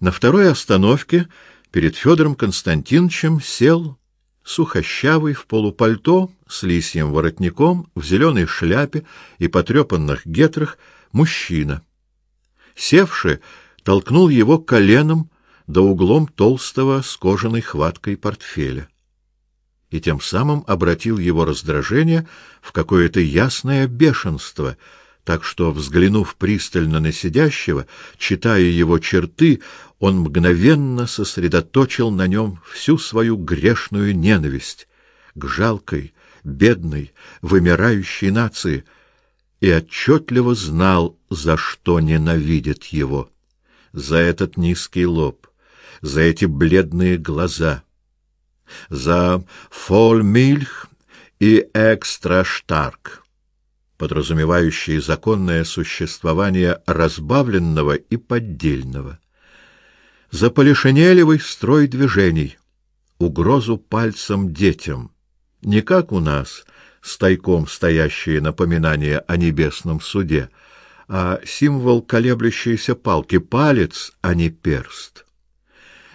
На второй остановке перед Федором Константиновичем сел сухощавый в полупальто с лисьим воротником, в зеленой шляпе и потрепанных гетрах мужчина. Севший толкнул его коленом до углом толстого с кожаной хваткой портфеля и тем самым обратил его раздражение в какое-то ясное бешенство, так что, взглянув пристально на сидящего, читая его черты, он мгновенно сосредоточил на нем всю свою грешную ненависть к жалкой, бедной, вымирающей нации и отчетливо знал, за что ненавидит его. За этот низкий лоб, за эти бледные глаза, за фольмильх и экстраштарк, подразумевающие законное существование разбавленного и поддельного, за полишинелевый строй движений, угрозу пальцем детям, не как у нас, стайком стоящие напоминания о небесном суде, а символ колеблющейся палки, палец, а не перст.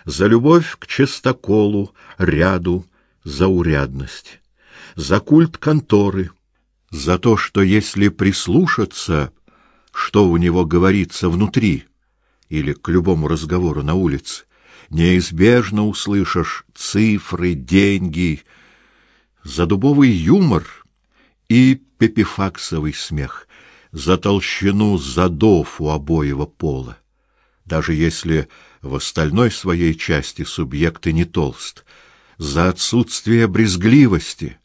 За любовь к чистоколу, ряду, за урядность, за культ конторы, за то, что если прислушаться, что у него говорится внутри, или к любому разговору на улице, неизбежно услышишь цифры, деньги, за дубовый юмор и пепифаксовый смех, за толщину задов у обоего пола. Даже если в остальной своей части субъект и не толст, за отсутствие брезгливости,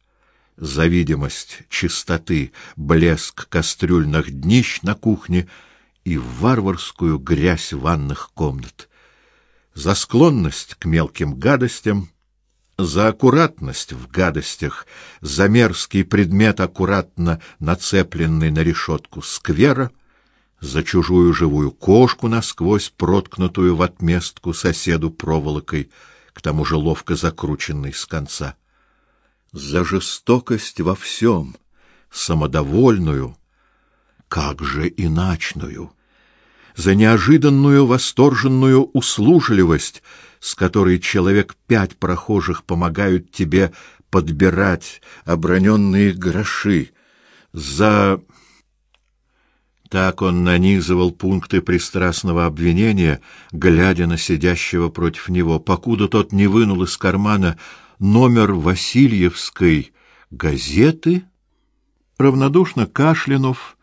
за видимость чистоты, блеск кастрюльных днищ на кухне и варварскую грязь ванных комнат, за склонность к мелким гадостям, за аккуратность в гадостях, за мерзкий предмет, аккуратно нацепленный на решетку сквера — за чужую живую кошку насквозь проткнутую в отместку соседу проволокой, к тому же ловко закрученной с конца. За жестокость во всем, самодовольную, как же иначную, за неожиданную восторженную услужливость, с которой человек пять прохожих помогают тебе подбирать оброненные гроши, за так он нанизывал пункты пристрастного обвинения, глядя на сидящего против него, покуда тот не вынул из кармана номер Васильевской газеты, равнодушно кашлянув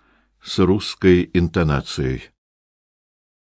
с русской интонацией.